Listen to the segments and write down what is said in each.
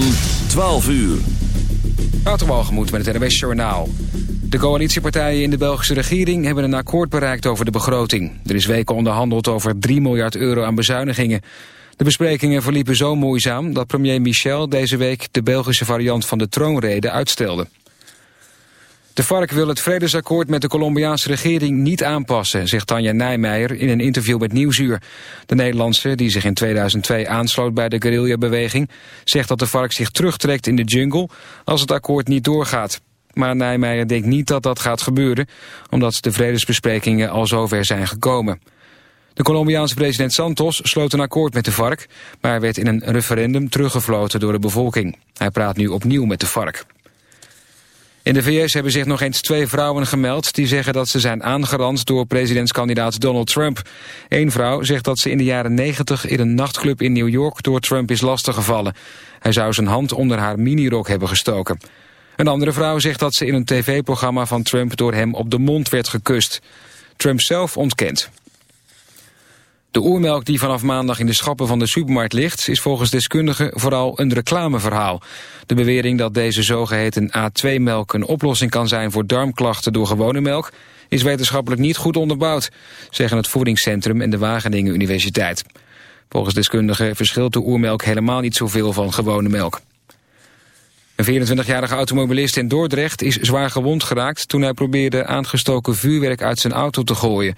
van 12 uur. Waterwalgemoed met het NWS Journaal. De coalitiepartijen in de Belgische regering hebben een akkoord bereikt over de begroting. Er is weken onderhandeld over 3 miljard euro aan bezuinigingen. De besprekingen verliepen zo moeizaam dat premier Michel deze week de Belgische variant van de troonrede uitstelde. De FARC wil het vredesakkoord met de Colombiaanse regering niet aanpassen, zegt Tanja Nijmeijer in een interview met Nieuwsuur. De Nederlandse, die zich in 2002 aansloot bij de guerrillabeweging, zegt dat de FARC zich terugtrekt in de jungle als het akkoord niet doorgaat. Maar Nijmeijer denkt niet dat dat gaat gebeuren, omdat de vredesbesprekingen al zover zijn gekomen. De Colombiaanse president Santos sloot een akkoord met de FARC, maar werd in een referendum teruggefloten door de bevolking. Hij praat nu opnieuw met de FARC. In de VS hebben zich nog eens twee vrouwen gemeld... die zeggen dat ze zijn aangerand door presidentskandidaat Donald Trump. Eén vrouw zegt dat ze in de jaren 90 in een nachtclub in New York... door Trump is lastiggevallen. Hij zou zijn hand onder haar minirok hebben gestoken. Een andere vrouw zegt dat ze in een tv-programma van Trump... door hem op de mond werd gekust. Trump zelf ontkent. De oermelk die vanaf maandag in de schappen van de supermarkt ligt... is volgens deskundigen vooral een reclameverhaal. De bewering dat deze zogeheten A2-melk een oplossing kan zijn... voor darmklachten door gewone melk... is wetenschappelijk niet goed onderbouwd... zeggen het Voedingscentrum en de Wageningen Universiteit. Volgens deskundigen verschilt de oermelk helemaal niet zoveel van gewone melk. Een 24-jarige automobilist in Dordrecht is zwaar gewond geraakt... toen hij probeerde aangestoken vuurwerk uit zijn auto te gooien.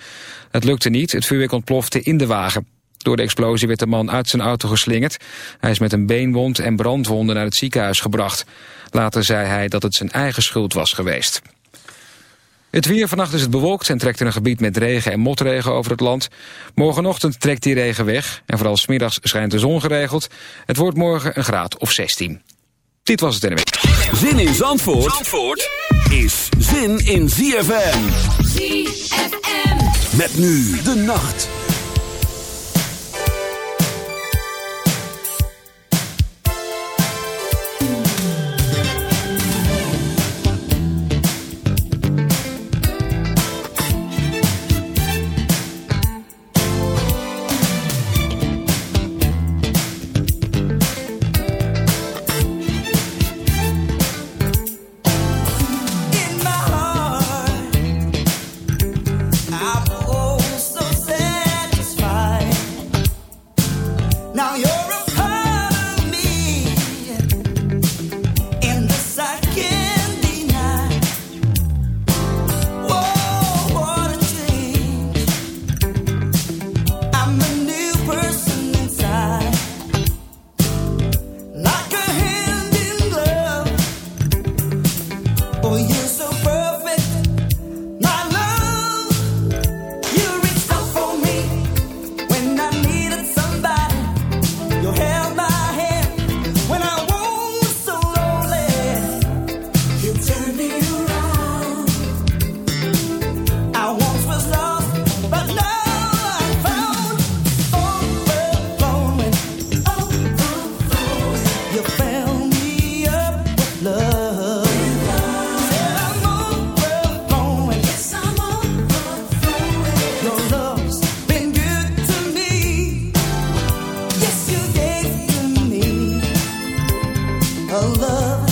Het lukte niet, het vuurwerk ontplofte in de wagen. Door de explosie werd de man uit zijn auto geslingerd. Hij is met een beenwond en brandwonden naar het ziekenhuis gebracht. Later zei hij dat het zijn eigen schuld was geweest. Het weer vannacht is het bewolkt en trekt er een gebied met regen en motregen over het land. Morgenochtend trekt die regen weg en vooral smiddags schijnt de zon geregeld. Het wordt morgen een graad of 16. Dit was het NW. Zin in Zandvoort, Zandvoort is zin in ZFM. ZFM. Met nu de nacht. a love.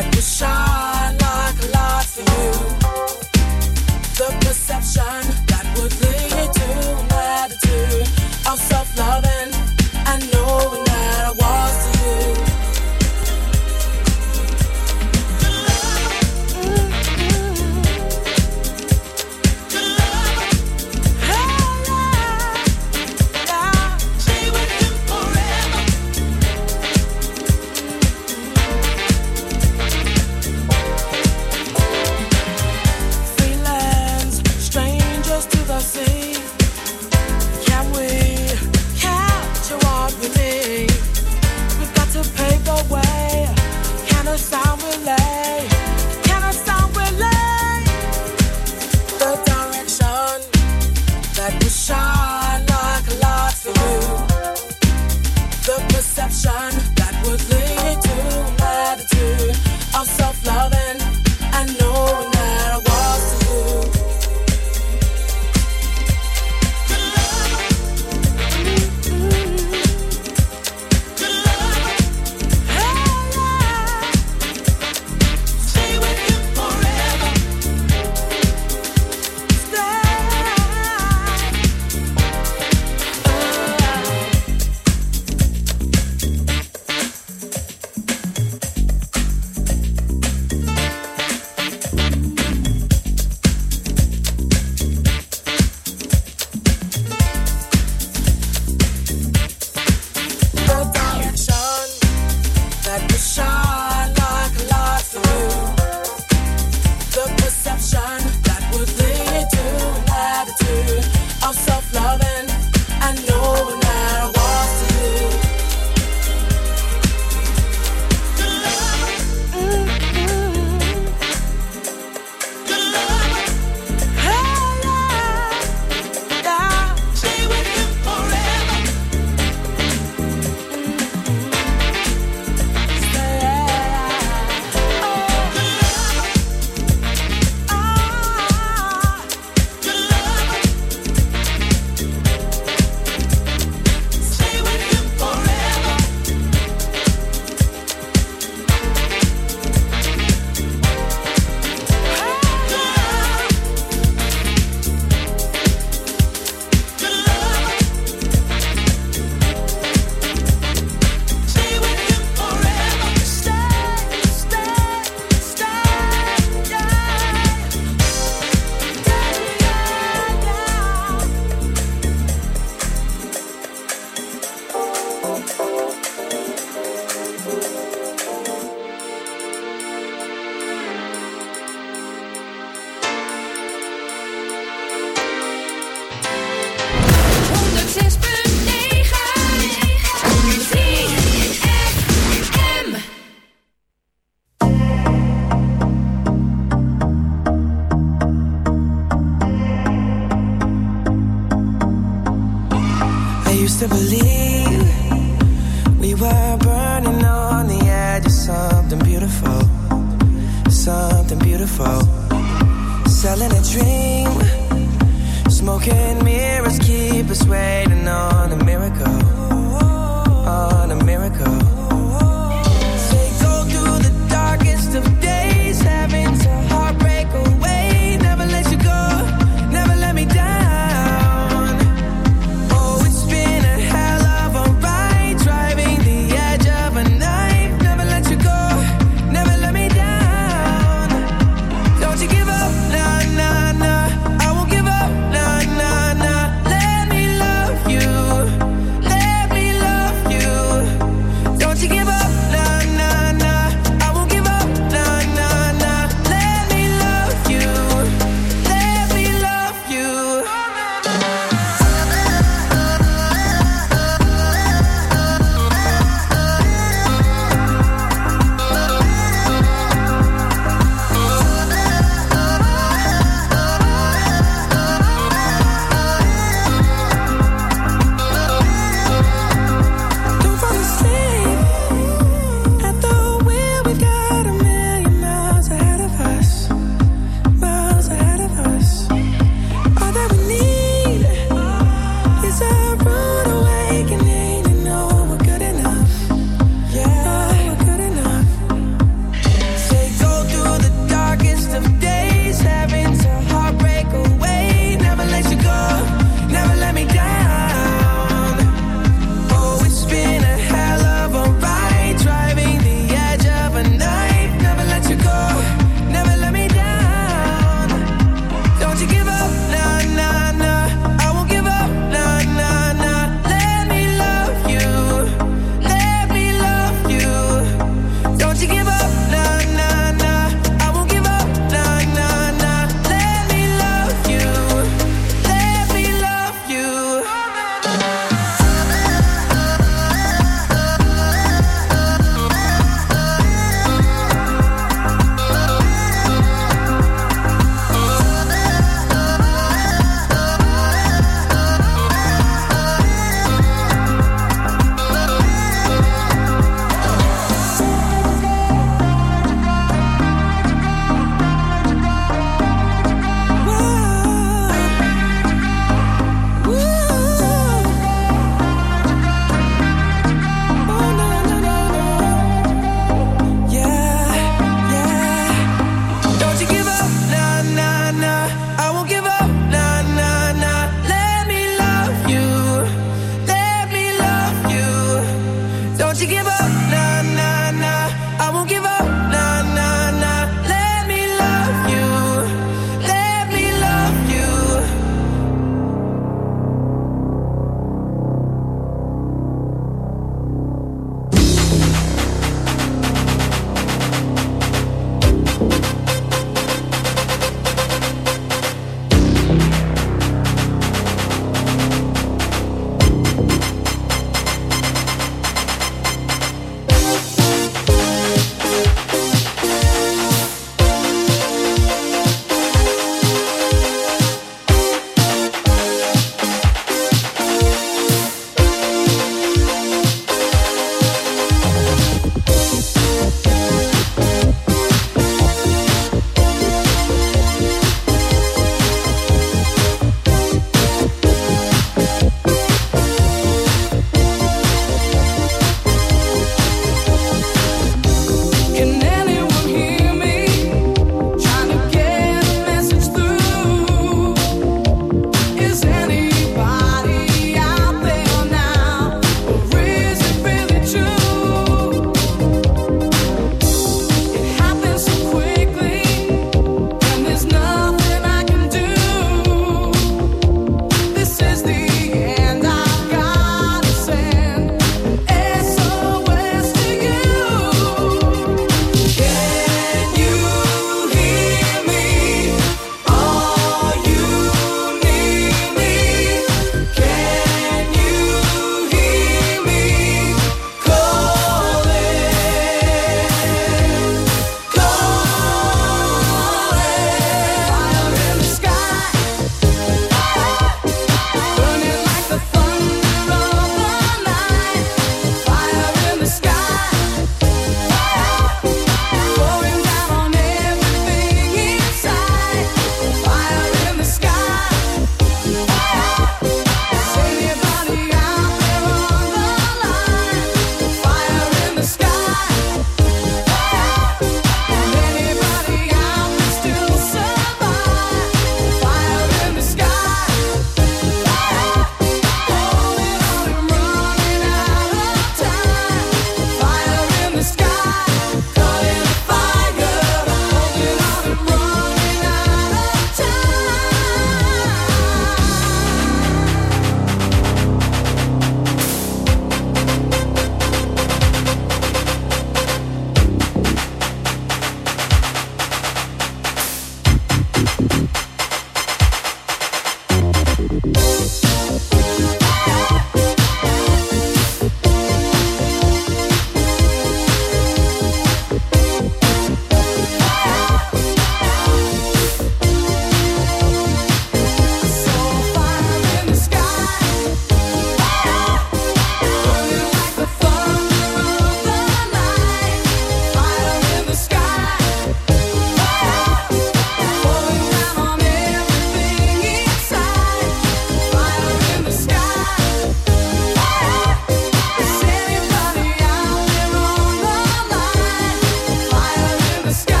sky.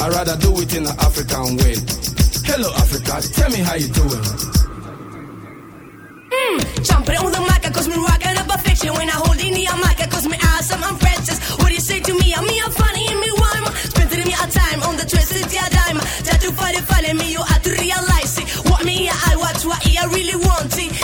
I'd rather do it in an African way. Hello, Africa, tell me how you doing. Mm, jumping on the mic, cause me rockin' up a fiction. When I hold in the mic, cause me awesome, I'm Francis. What do you say to me? I'm me, I'm funny, and me rhyme. Spending me a time on the twisted yeah dime. That you find it funny, me, you have to realize it. What me, I watch, what I really want it.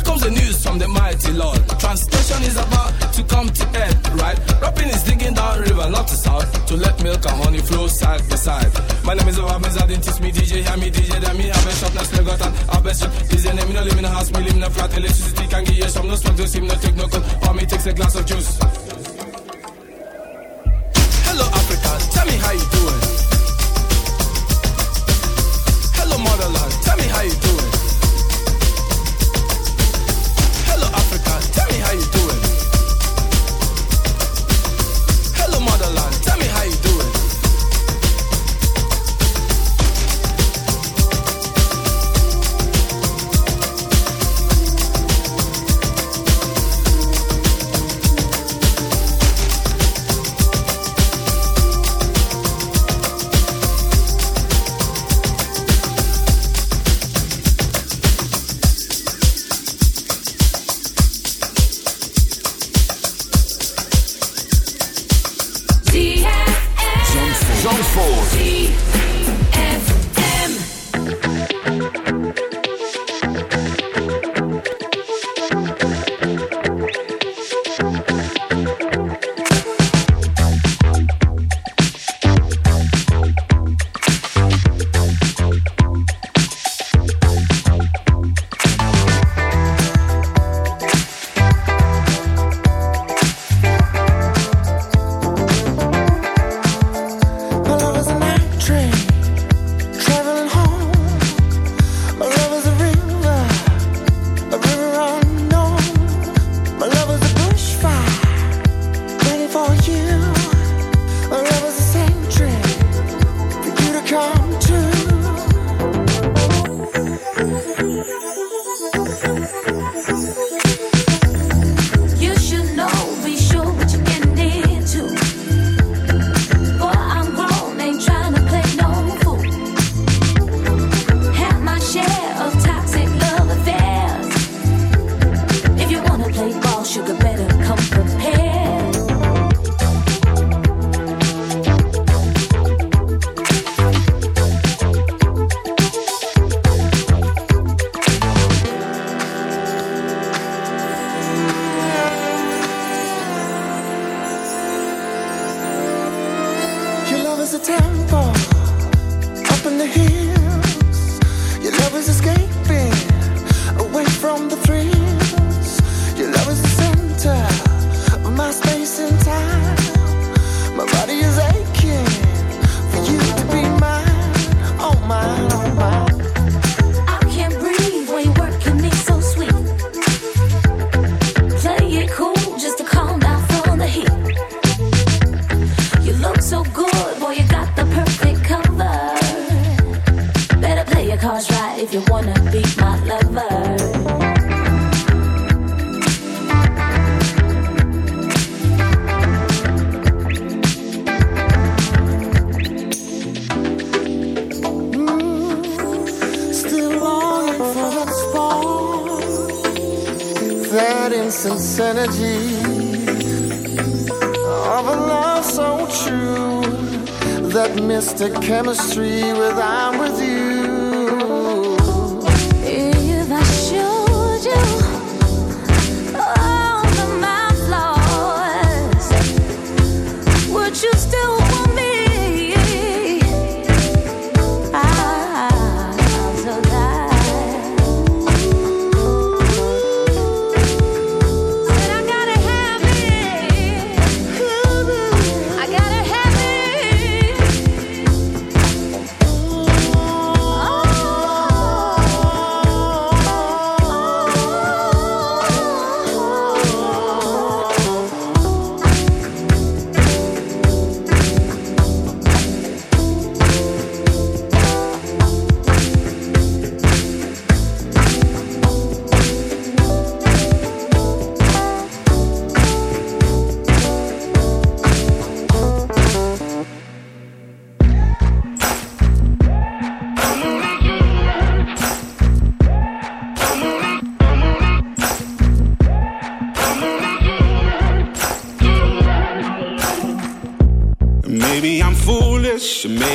Here comes the news from the mighty Lord. Translation is about to come to end, right? Rapping is digging down river, not to south, to let milk and honey flow side by side. My name is Obama, I didn't teach me DJ, hear me DJ, then me have a shop, now still got an a shop. Is your name, no live in a house, me live in a flat, electricity can give you some, no smoke, no steam, no take no cold, or me takes a glass of juice. Hello Africa, tell me how you doing. Hello motherland, tell me how you doing. Tempo up and the hills. Chemistry with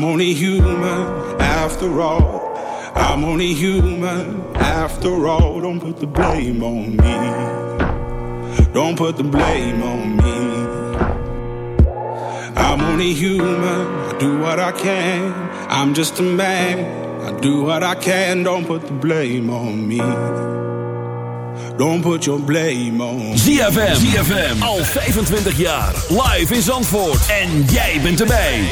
I'm only human after all. I'm only human after all. Don't put the blame on me. Don't put the blame on me. I'm only human. I do what I can. I'm just a man. I do what I can. Don't put the blame on me. Don't put your blame on ZFM. ZFM. Al 25 jaar. Live in Zandvoort. En jij bent erbij.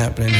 Need